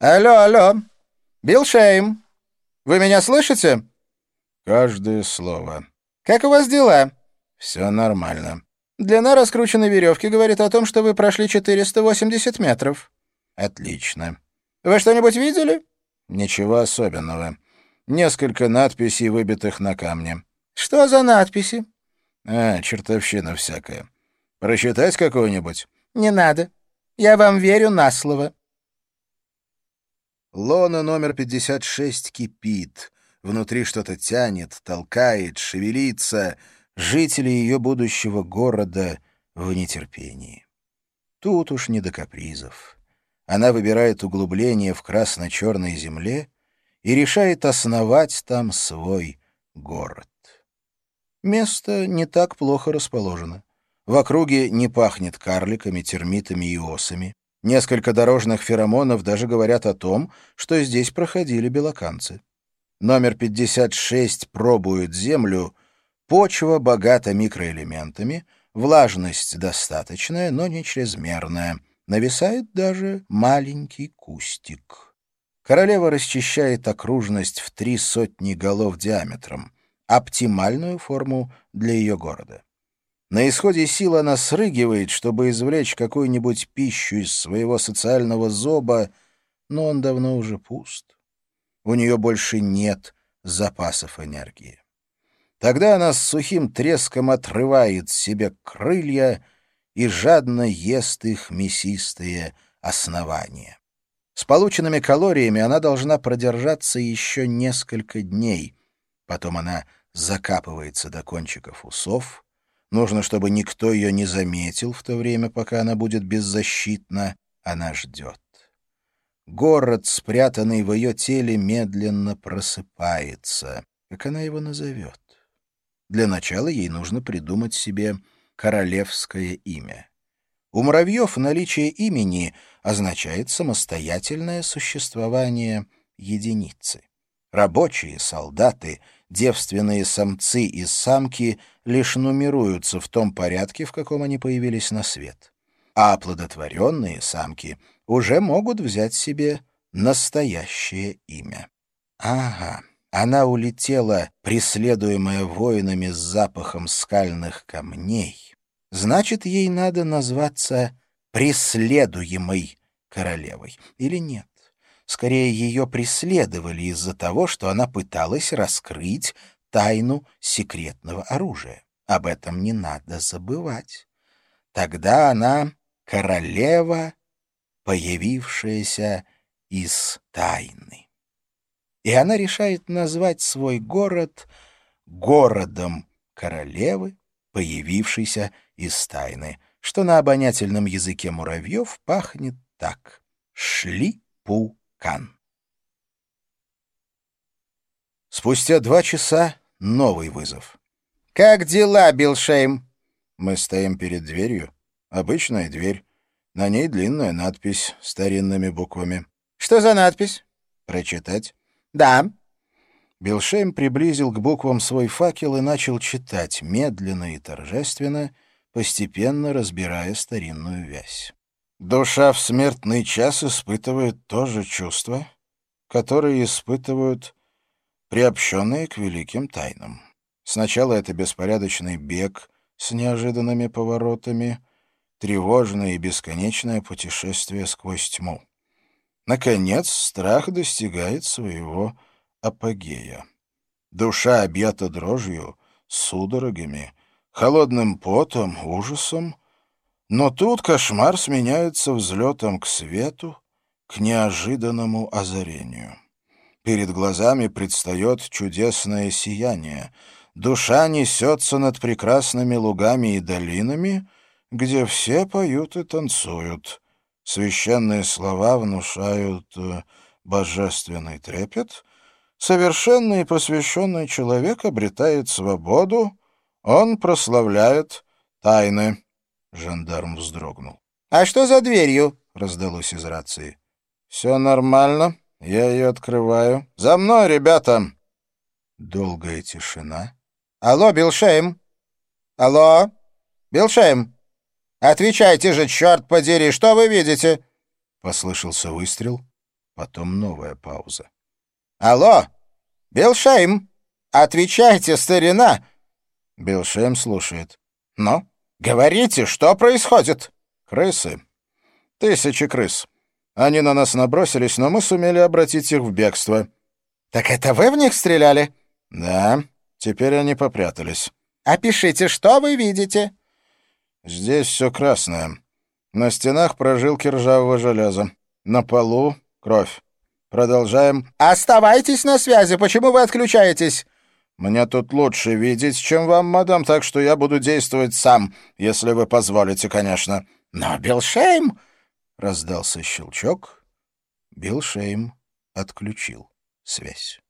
Алло, алло. Билл Шейм. Вы меня слышите? Каждое слово. Как у вас дела? Все нормально. Длина раскрученной веревки говорит о том, что вы прошли 480 метров. Отлично. Вы что-нибудь видели? Ничего особенного. Несколько надписей, выбитых на камне. Что за надписи? А, чертовщина всякая. Прочитать какую-нибудь? Не надо. Я вам верю на слово. Лона номер 56 кипит. Внутри что-то тянет, толкает, шевелится. Жители ее будущего города в нетерпении. Тут уж не до капризов. Она выбирает углубление в красно-черной земле и решает основать там свой город. Место не так плохо расположено. В округе не пахнет карликами, термитами и осами. Несколько дорожных феромонов даже говорят о том, что здесь проходили белоканцы. Номер 56 пробует землю. Почва богата микроэлементами, влажность достаточная, но не чрезмерная. Нависает даже маленький кустик. Королева расчищает окружность в три сотни голов диаметром, оптимальную форму для ее города. На исходе сил она срыгивает, чтобы извлечь какую-нибудь пищу из своего социального зоба, но он давно уже пуст. У нее больше нет запасов энергии. Тогда она с сухим треском отрывает себе крылья и жадно ест их мясистые основания. С полученными калориями она должна продержаться еще несколько дней. Потом она закапывается до кончиков усов — Нужно, чтобы никто ее не заметил в то время, пока она будет беззащитна. Она ждет. Город, спрятанный в ее теле, медленно просыпается. Как она его назовет? Для начала ей нужно придумать себе королевское имя. У муравьев наличие имени означает самостоятельное существование единицы. Рабочие, солдаты — девственные самцы и самки лишь нумеруются в том порядке, в каком они появились на свет. А оплодотворенные самки уже могут взять себе настоящее имя. Ага, она улетела, преследуемая воинами с запахом скальных камней. Значит, ей надо назваться преследуемой королевой. Или нет? Скорее, ее преследовали из-за того, что она пыталась раскрыть тайну секретного оружия. Об этом не надо забывать. Тогда она королева, появившаяся из тайны. И она решает назвать свой город городом королевы, появившейся из тайны, что на обонятельном языке муравьев пахнет так. Шли-пу Кан. Спустя два часа новый вызов. «Как дела, Билшейм?» Мы стоим перед дверью. Обычная дверь. На ней длинная надпись старинными буквами. «Что за надпись?» «Прочитать?» «Да». Билшейм приблизил к буквам свой факел и начал читать, медленно и торжественно, постепенно разбирая старинную вязь. Душа в смертный час испытывает то же чувство, которое испытывают приобщенные к великим тайнам. Сначала это беспорядочный бег с неожиданными поворотами, тревожное и бесконечное путешествие сквозь тьму. Наконец, страх достигает своего апогея. Душа объята дрожью, судорогами, холодным потом, ужасом — но тут кошмар сменяется взлетом к свету, к неожиданному озарению. Перед глазами предстает чудесное сияние. Душа несется над прекрасными лугами и долинами, где все поют и танцуют. Священные слова внушают э, божественный трепет. Совершенный и посвященный человек обретает свободу, он прославляет тайны. Жандарм вздрогнул. «А что за дверью?» — раздалось из рации. «Все нормально. Я ее открываю. За мной, ребята!» Долгая тишина. «Алло, Билшейм! Алло, Билшейм! Отвечайте же, черт подери, что вы видите?» Послышался выстрел. Потом новая пауза. «Алло! Билшейм! Отвечайте, старина!» Билшейм слушает. «Ну, говорите, что происходит?» «Крысы. Тысячи крыс. Они на нас набросились, но мы сумели обратить их в бегство». «Так это вы в них стреляли?» «Да. Теперь они попрятались». «Опишите, что вы видите?» «Здесь все красное. На стенах прожилки ржавого железа. На полу кровь. Продолжаем. Оставайтесь на связи. Почему вы отключаетесь? Мне тут лучше видеть, чем вам, мадам, так что я буду действовать сам, если вы позволите, конечно. Но Билшейм... Раздался щелчок. Билшейм отключил связь.